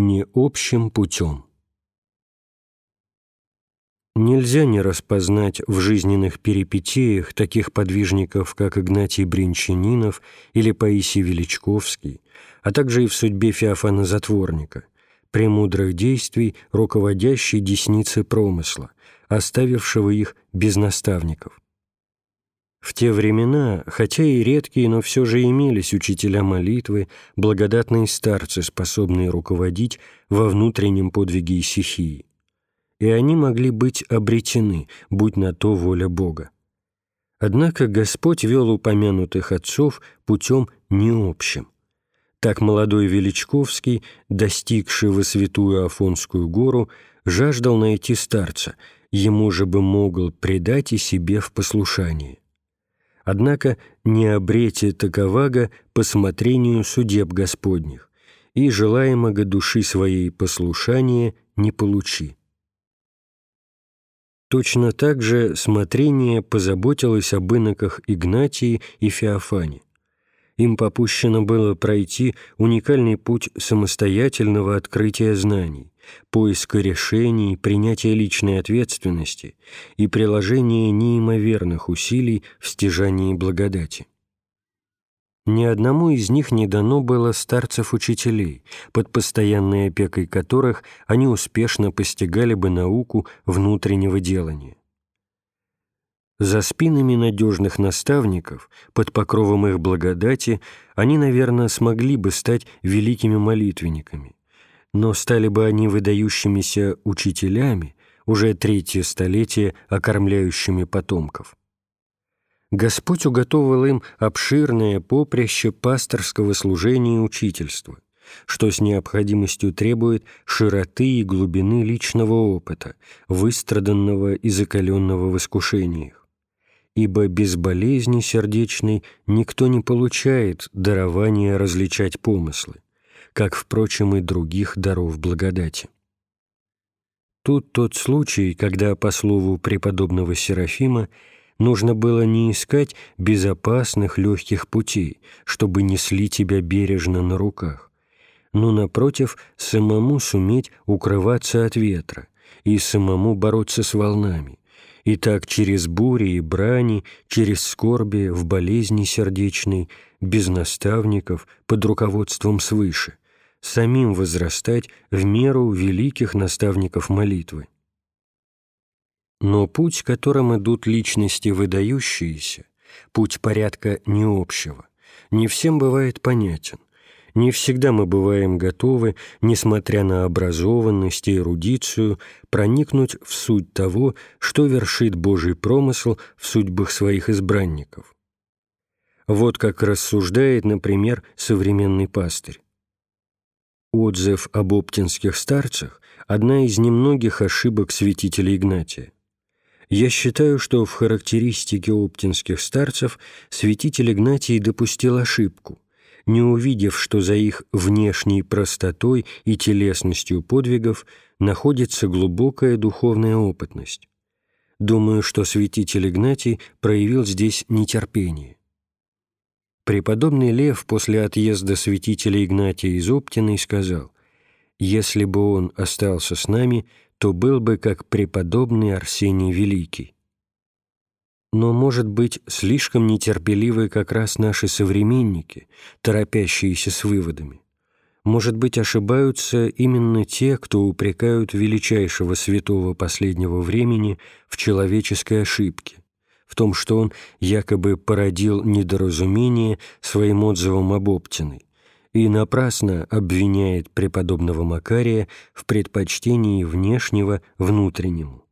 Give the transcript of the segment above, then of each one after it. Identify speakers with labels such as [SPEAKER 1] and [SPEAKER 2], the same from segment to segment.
[SPEAKER 1] не общим путем. Нельзя не распознать в жизненных перипетиях таких подвижников, как Игнатий Бринчанинов или Паисий Величковский, а также и в судьбе Феофана Затворника, премудрых действий, руководящей десницы промысла, оставившего их без наставников. В те времена, хотя и редкие, но все же имелись учителя молитвы, благодатные старцы, способные руководить во внутреннем подвиге исихии. И они могли быть обретены, будь на то воля Бога. Однако Господь вел упомянутых отцов путем необщим. Так молодой Величковский, достигший во святую Афонскую гору, жаждал найти старца, ему же бы могл предать и себе в послушание. Однако не обрете таковага по смотрению судеб Господних, и желаемого души своей послушания не получи. Точно так же смотрение позаботилось об иноках Игнатии и Феофане. Им попущено было пройти уникальный путь самостоятельного открытия знаний, поиска решений, принятия личной ответственности и приложения неимоверных усилий в стяжании благодати. Ни одному из них не дано было старцев-учителей, под постоянной опекой которых они успешно постигали бы науку внутреннего делания. За спинами надежных наставников, под покровом их благодати, они, наверное, смогли бы стать великими молитвенниками, но стали бы они выдающимися учителями, уже третье столетие окормляющими потомков. Господь уготовил им обширное поприще пасторского служения и учительства, что с необходимостью требует широты и глубины личного опыта, выстраданного и закаленного в искушениях. Ибо без болезни сердечной никто не получает дарования различать помыслы, как, впрочем, и других даров благодати. Тут тот случай, когда, по слову преподобного Серафима, нужно было не искать безопасных легких путей, чтобы несли тебя бережно на руках, но, напротив, самому суметь укрываться от ветра и самому бороться с волнами, и так через бури и брани, через скорби, в болезни сердечной, без наставников, под руководством свыше, самим возрастать в меру великих наставников молитвы. Но путь, которым идут личности выдающиеся, путь порядка необщего, не всем бывает понятен. Не всегда мы бываем готовы, несмотря на образованность и эрудицию, проникнуть в суть того, что вершит Божий промысл в судьбах своих избранников. Вот как рассуждает, например, современный пастырь. Отзыв об оптинских старцах – одна из немногих ошибок святителя Игнатия. Я считаю, что в характеристике оптинских старцев святитель Игнатий допустил ошибку, не увидев, что за их внешней простотой и телесностью подвигов находится глубокая духовная опытность. Думаю, что святитель Игнатий проявил здесь нетерпение. Преподобный Лев после отъезда святителя Игнатия из Оптиной сказал, «Если бы он остался с нами, то был бы как преподобный Арсений Великий. Но, может быть, слишком нетерпеливы как раз наши современники, торопящиеся с выводами. Может быть, ошибаются именно те, кто упрекают величайшего святого последнего времени в человеческой ошибке, в том, что он якобы породил недоразумение своим отзывом об Оптиной, и напрасно обвиняет преподобного Макария в предпочтении внешнего внутреннему.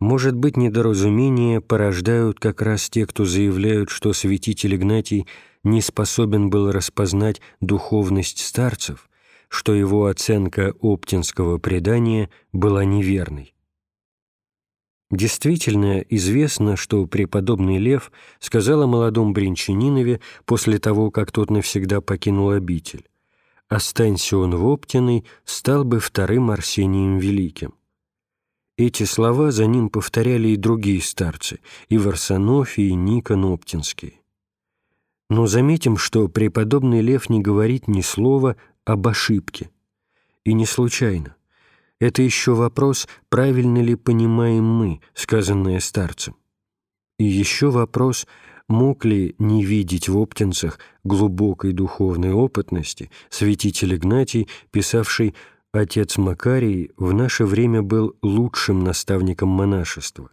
[SPEAKER 1] Может быть, недоразумения порождают как раз те, кто заявляют, что святитель Игнатий не способен был распознать духовность старцев, что его оценка оптинского предания была неверной. Действительно известно, что преподобный Лев сказал о молодом Бринчанинове после того, как тот навсегда покинул обитель. «Останься он в Оптиной, стал бы вторым Арсением Великим». Эти слова за ним повторяли и другие старцы, и Варсонофий, и Никон Оптинский. Но заметим, что преподобный Лев не говорит ни слова об ошибке – и не случайно. Это еще вопрос, правильно ли понимаем мы, сказанное старцем. И еще вопрос, мог ли не видеть в оптинцах глубокой духовной опытности святитель Игнатий, писавший «Отец Макарий в наше время был лучшим наставником монашества.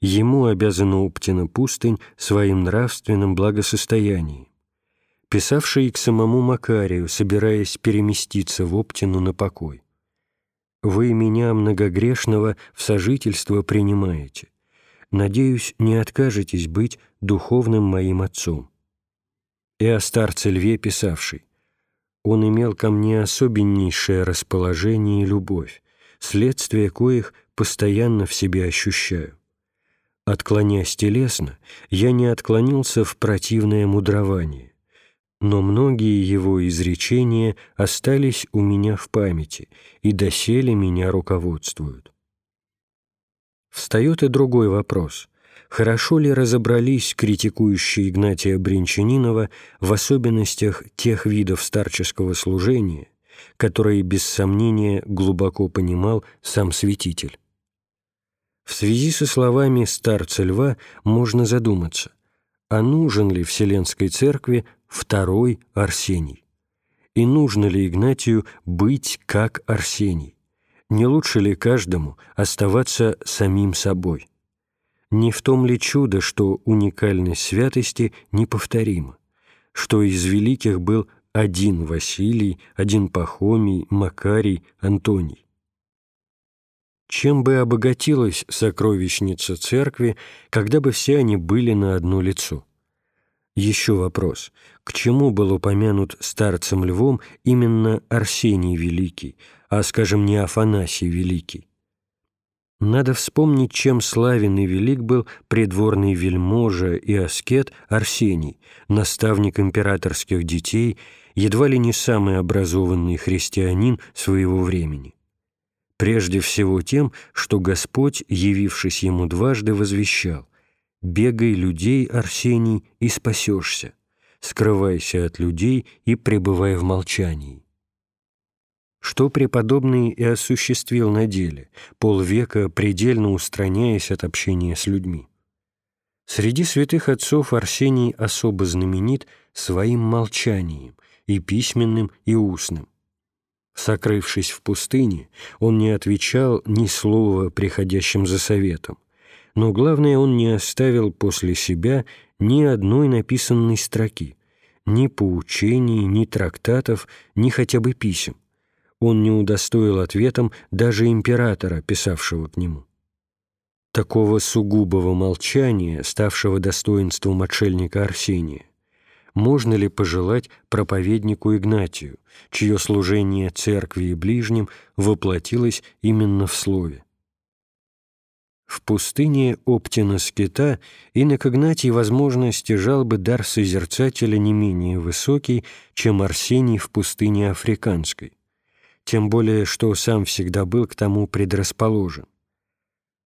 [SPEAKER 1] Ему обязана Оптина пустынь своим нравственным благосостоянием писавший к самому Макарию, собираясь переместиться в Оптину на покой. «Вы меня, многогрешного, в сожительство принимаете. Надеюсь, не откажетесь быть духовным моим отцом». И о старце Льве писавший, «Он имел ко мне особеннейшее расположение и любовь, следствие коих постоянно в себе ощущаю. Отклонясь телесно, я не отклонился в противное мудрование но многие его изречения остались у меня в памяти и доселе меня руководствуют. Встает и другой вопрос. Хорошо ли разобрались критикующие Игнатия Бринчанинова в особенностях тех видов старческого служения, которые, без сомнения, глубоко понимал сам святитель? В связи со словами старца Льва можно задуматься, а нужен ли Вселенской Церкви второй Арсений. И нужно ли Игнатию быть как Арсений? Не лучше ли каждому оставаться самим собой? Не в том ли чудо, что уникальность святости неповторима, что из великих был один Василий, один Пахомий, Макарий, Антоний? Чем бы обогатилась сокровищница церкви, когда бы все они были на одно лицо? Еще вопрос. К чему был упомянут старцем Львом именно Арсений Великий, а, скажем, не Афанасий Великий? Надо вспомнить, чем славен и велик был придворный вельможа и аскет Арсений, наставник императорских детей, едва ли не самый образованный христианин своего времени. Прежде всего тем, что Господь, явившись ему дважды, возвещал Бегай людей, Арсений, и спасешься. Скрывайся от людей и пребывай в молчании. Что преподобный и осуществил на деле, полвека предельно устраняясь от общения с людьми. Среди святых отцов Арсений особо знаменит своим молчанием, и письменным, и устным. Сокрывшись в пустыне, он не отвечал ни слова приходящим за советом, но главное, он не оставил после себя ни одной написанной строки, ни поучений, ни трактатов, ни хотя бы писем. Он не удостоил ответом даже императора, писавшего к нему. Такого сугубого молчания, ставшего достоинством отшельника Арсения, можно ли пожелать проповеднику Игнатию, чье служение церкви и ближним воплотилось именно в слове? В пустыне Оптина скита инок Игнатий, возможно, стяжал бы дар созерцателя не менее высокий, чем Арсений в пустыне Африканской, тем более, что сам всегда был к тому предрасположен.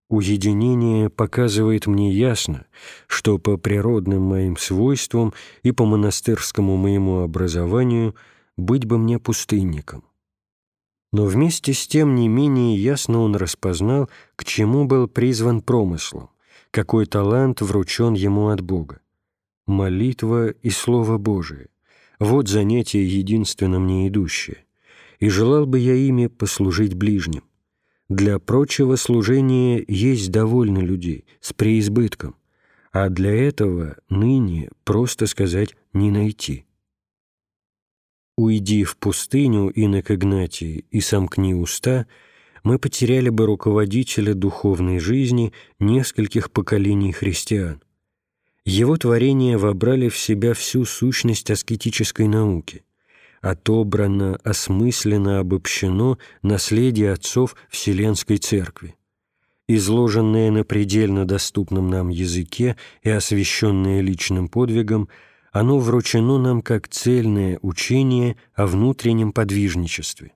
[SPEAKER 1] Уединение показывает мне ясно, что по природным моим свойствам и по монастырскому моему образованию быть бы мне пустынником но вместе с тем не менее ясно он распознал, к чему был призван промыслом, какой талант вручен ему от Бога. Молитва и Слово Божие — вот занятие единственно мне и желал бы я ими послужить ближним. Для прочего служения есть довольно людей, с преизбытком, а для этого ныне, просто сказать, не найти. «Уйди в пустыню, инок Игнатий, и сомкни уста», мы потеряли бы руководителя духовной жизни нескольких поколений христиан. Его творения вобрали в себя всю сущность аскетической науки, отобрано, осмысленно, обобщено наследие отцов Вселенской Церкви. Изложенное на предельно доступном нам языке и освященное личным подвигом – оно вручено нам как цельное учение о внутреннем подвижничестве.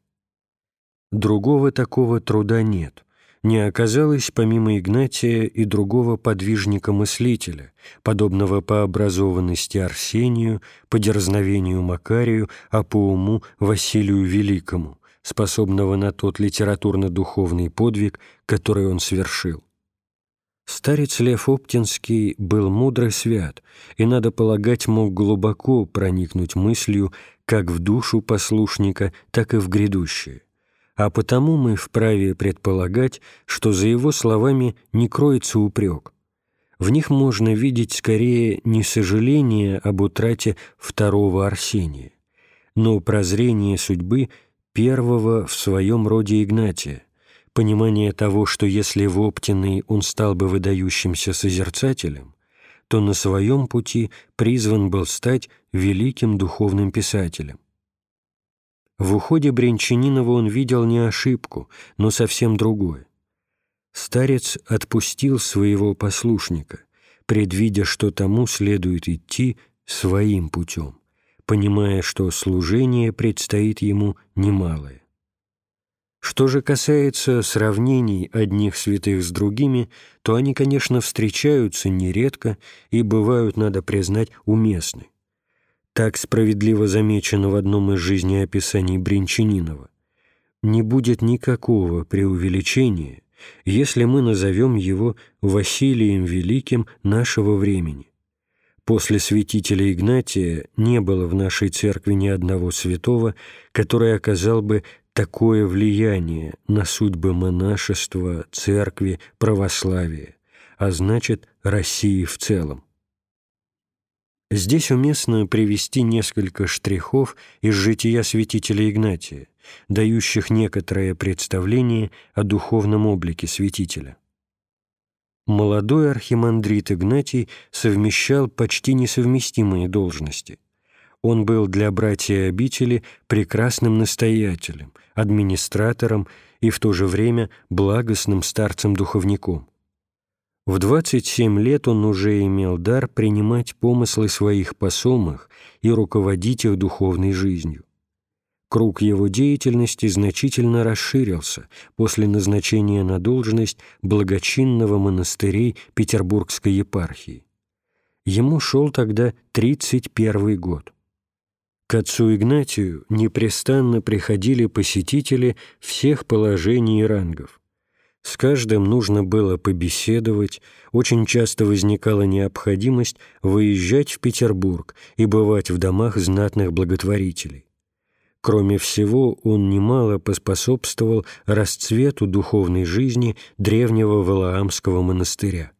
[SPEAKER 1] Другого такого труда нет. Не оказалось помимо Игнатия и другого подвижника-мыслителя, подобного по образованности Арсению, по дерзновению Макарию, а по уму Василию Великому, способного на тот литературно-духовный подвиг, который он совершил. Старец Лев Оптинский был мудрый свят и, надо полагать, мог глубоко проникнуть мыслью как в душу послушника, так и в грядущее. А потому мы вправе предполагать, что за его словами не кроется упрек. В них можно видеть скорее не сожаление об утрате второго Арсения, но прозрение судьбы первого в своем роде Игнатия, понимание того, что если в Оптиной он стал бы выдающимся созерцателем, то на своем пути призван был стать великим духовным писателем. В уходе Брянчанинова он видел не ошибку, но совсем другое. Старец отпустил своего послушника, предвидя, что тому следует идти своим путем, понимая, что служение предстоит ему немалое. Что же касается сравнений одних святых с другими, то они, конечно, встречаются нередко и бывают, надо признать, уместны. Так справедливо замечено в одном из жизнеописаний Бринчанинова. Не будет никакого преувеличения, если мы назовем его Василием Великим нашего времени. После святителя Игнатия не было в нашей церкви ни одного святого, который оказал бы такое влияние на судьбы монашества, церкви, православия, а значит, России в целом. Здесь уместно привести несколько штрихов из жития святителя Игнатия, дающих некоторое представление о духовном облике святителя. Молодой архимандрит Игнатий совмещал почти несовместимые должности – он был для братья обители прекрасным настоятелем, администратором и в то же время благостным старцем-духовником. В 27 лет он уже имел дар принимать помыслы своих посомых и руководить их духовной жизнью. Круг его деятельности значительно расширился после назначения на должность благочинного монастырей Петербургской епархии. Ему шел тогда 31 год. К отцу Игнатию непрестанно приходили посетители всех положений и рангов. С каждым нужно было побеседовать, очень часто возникала необходимость выезжать в Петербург и бывать в домах знатных благотворителей. Кроме всего, он немало поспособствовал расцвету духовной жизни древнего Валаамского монастыря.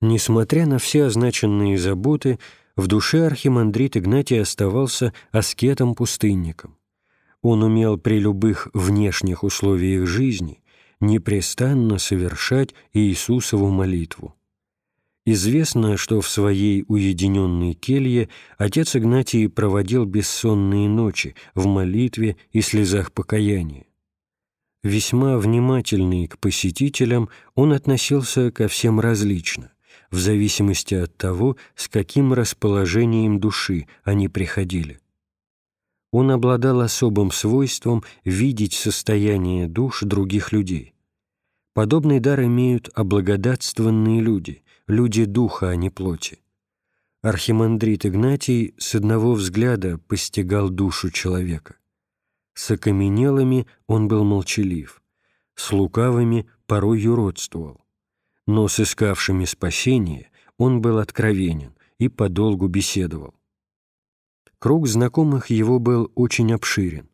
[SPEAKER 1] Несмотря на все означенные заботы, в душе архимандрит Игнатий оставался аскетом-пустынником. Он умел при любых внешних условиях жизни непрестанно совершать Иисусову молитву. Известно, что в своей уединенной келье отец Игнатий проводил бессонные ночи в молитве и слезах покаяния. Весьма внимательный к посетителям, он относился ко всем различно в зависимости от того, с каким расположением души они приходили. Он обладал особым свойством видеть состояние душ других людей. Подобный дар имеют облагодатствованные люди, люди духа, а не плоти. Архимандрит Игнатий с одного взгляда постигал душу человека. С окаменелыми он был молчалив, с лукавыми порой юродствовал но с искавшими спасения он был откровенен и подолгу беседовал. Круг знакомых его был очень обширен.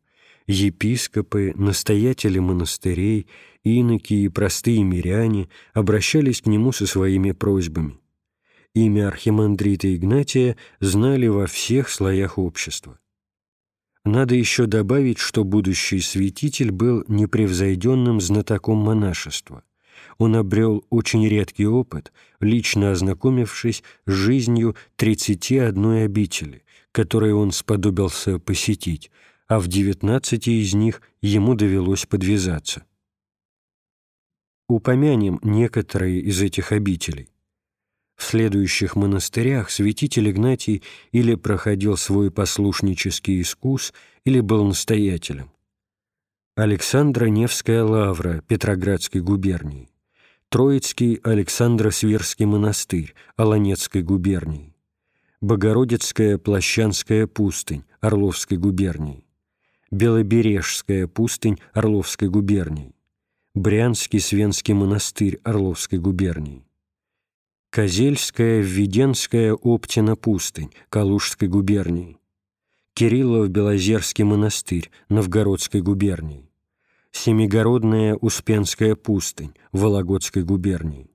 [SPEAKER 1] Епископы, настоятели монастырей, иноки и простые миряне обращались к нему со своими просьбами. Имя архимандрита Игнатия знали во всех слоях общества. Надо еще добавить, что будущий святитель был непревзойденным знатоком монашества он обрел очень редкий опыт, лично ознакомившись с жизнью 31 обители, которые он сподобился посетить, а в 19 из них ему довелось подвязаться. Упомянем некоторые из этих обителей. В следующих монастырях святитель Игнатий или проходил свой послушнический искус, или был настоятелем. Александра Невская лавра Петроградской губернии, Троицкий Александро-Свирский монастырь Аланецкой губернии, Богородицкая Плащанская пустынь Орловской губернии, Белобережская пустынь Орловской губернии, Брянский Свенский монастырь Орловской губернии, Козельская Введенская Оптина пустынь Калужской губернии, Кириллов-Белозерский монастырь Новгородской губернии, Семигородная Успенская пустынь Вологодской губернии,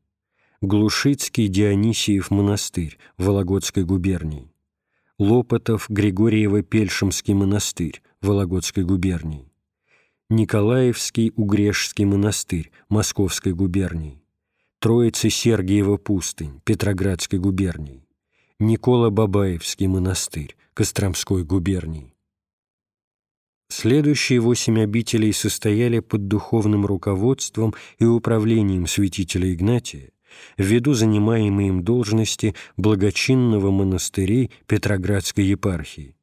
[SPEAKER 1] Глушицкий Дионисиев монастырь Вологодской губернии, Лопотов Григорьево-Пельшемский монастырь Вологодской губернии, Николаевский Угрешский монастырь Московской губернии, Троицы Сергиева пустынь Петроградской губернии, Никола Бабаевский монастырь Костромской губернии. Следующие восемь обителей состояли под духовным руководством и управлением святителя Игнатия ввиду занимаемой им должности благочинного монастырей Петроградской епархии.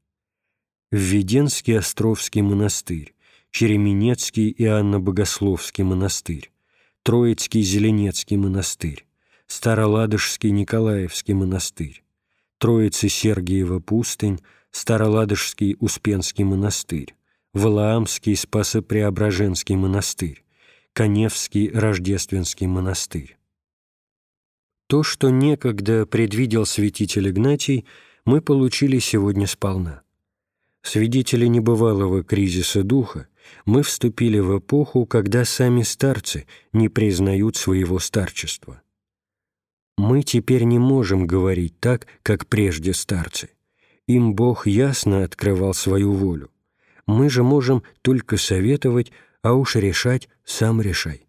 [SPEAKER 1] Введенский Островский монастырь, Череменецкий и Анно-Богословский монастырь, Троицкий Зеленецкий монастырь, Староладожский Николаевский монастырь, Троицы Сергиева пустынь, Староладожский Успенский монастырь, Валаамский Спасо-Преображенский монастырь, Коневский Рождественский монастырь. То, что некогда предвидел святитель Игнатий, мы получили сегодня сполна. Свидетели небывалого кризиса духа, мы вступили в эпоху, когда сами старцы не признают своего старчества. Мы теперь не можем говорить так, как прежде старцы. Им Бог ясно открывал свою волю. Мы же можем только советовать, а уж решать сам решай.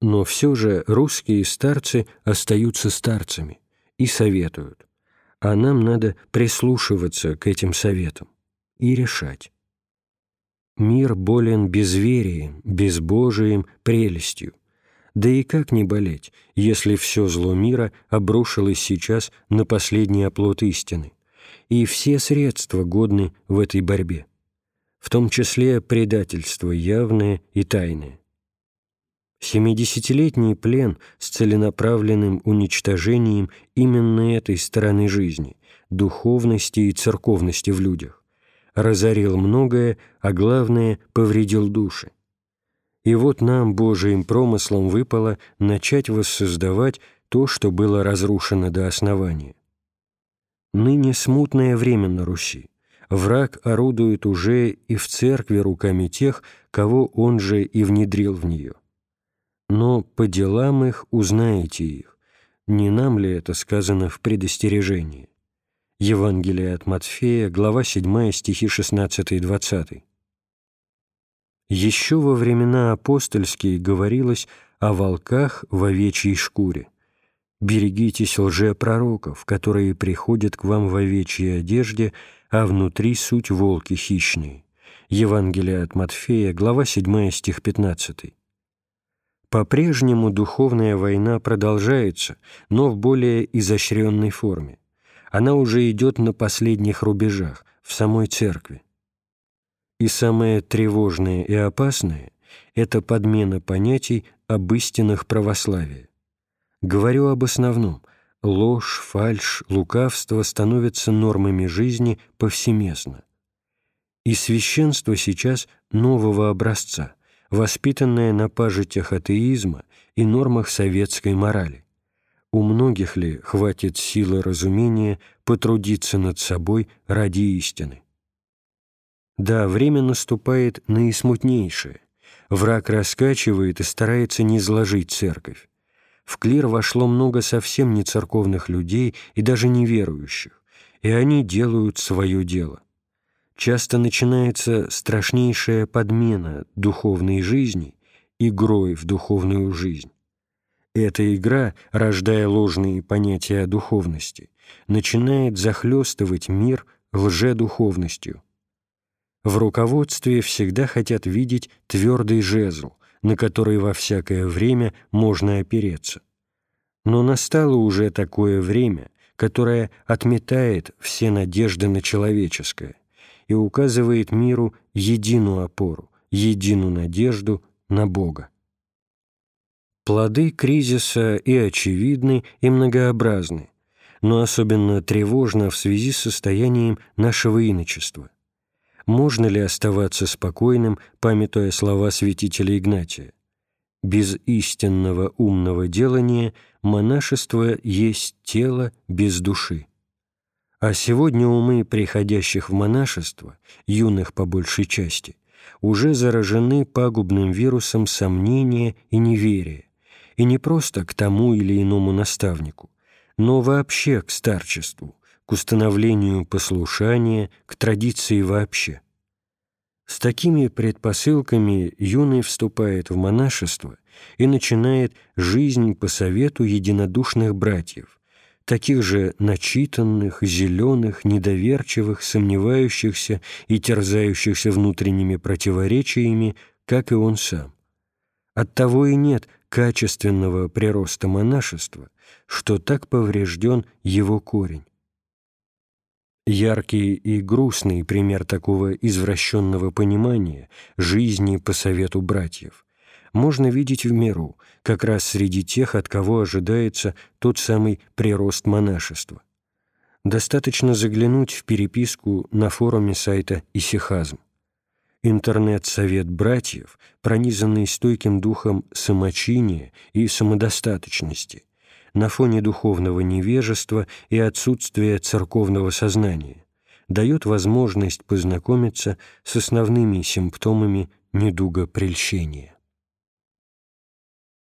[SPEAKER 1] Но все же русские старцы остаются старцами и советуют, а нам надо прислушиваться к этим советам и решать. Мир болен безверием, безбожием, прелестью. Да и как не болеть, если все зло мира обрушилось сейчас на последний оплот истины, и все средства годны в этой борьбе, в том числе предательство явное и тайное. Семидесятилетний плен с целенаправленным уничтожением именно этой стороны жизни, духовности и церковности в людях, разорил многое, а главное – повредил души. И вот нам, Божиим промыслом, выпало начать воссоздавать то, что было разрушено до основания. Ныне смутное время на Руси. Враг орудует уже и в церкви руками тех, кого он же и внедрил в нее но по делам их узнаете их. Не нам ли это сказано в предостережении? Евангелие от Матфея, глава 7, стихи 16 и 20. Еще во времена апостольские говорилось о волках в овечьей шкуре. «Берегитесь лжепророков, которые приходят к вам в овечьей одежде, а внутри суть волки хищные». Евангелие от Матфея, глава 7, стих 15. По-прежнему духовная война продолжается, но в более изощренной форме. Она уже идет на последних рубежах, в самой церкви. И самое тревожное и опасное – это подмена понятий об истинах православия. Говорю об основном – ложь, фальшь, лукавство становятся нормами жизни повсеместно. И священство сейчас нового образца – воспитанная на пажитях атеизма и нормах советской морали. У многих ли хватит силы разумения потрудиться над собой ради истины? Да, время наступает наисмутнейшее. Враг раскачивает и старается не изложить церковь. В клир вошло много совсем не церковных людей и даже неверующих, и они делают свое дело часто начинается страшнейшая подмена духовной жизни игрой в духовную жизнь. Эта игра, рождая ложные понятия о духовности, начинает захлестывать мир лжедуховностью. В руководстве всегда хотят видеть твердый жезл, на который во всякое время можно опереться. Но настало уже такое время, которое отметает все надежды на человеческое и указывает миру единую опору, единую надежду на Бога. Плоды кризиса и очевидны, и многообразны, но особенно тревожно в связи с состоянием нашего иночества. Можно ли оставаться спокойным, памятуя слова святителя Игнатия? Без истинного умного делания монашество есть тело без души. А сегодня умы приходящих в монашество, юных по большей части, уже заражены пагубным вирусом сомнения и неверия, и не просто к тому или иному наставнику, но вообще к старчеству, к установлению послушания, к традиции вообще. С такими предпосылками юный вступает в монашество и начинает жизнь по совету единодушных братьев, таких же начитанных, зеленых, недоверчивых, сомневающихся и терзающихся внутренними противоречиями, как и он сам. Оттого и нет качественного прироста монашества, что так поврежден его корень. Яркий и грустный пример такого извращенного понимания жизни по совету братьев можно видеть в миру, как раз среди тех, от кого ожидается тот самый прирост монашества. Достаточно заглянуть в переписку на форуме сайта «Исихазм». Интернет-совет братьев, пронизанный стойким духом самочиния и самодостаточности – на фоне духовного невежества и отсутствия церковного сознания, дает возможность познакомиться с основными симптомами недуга прельщения.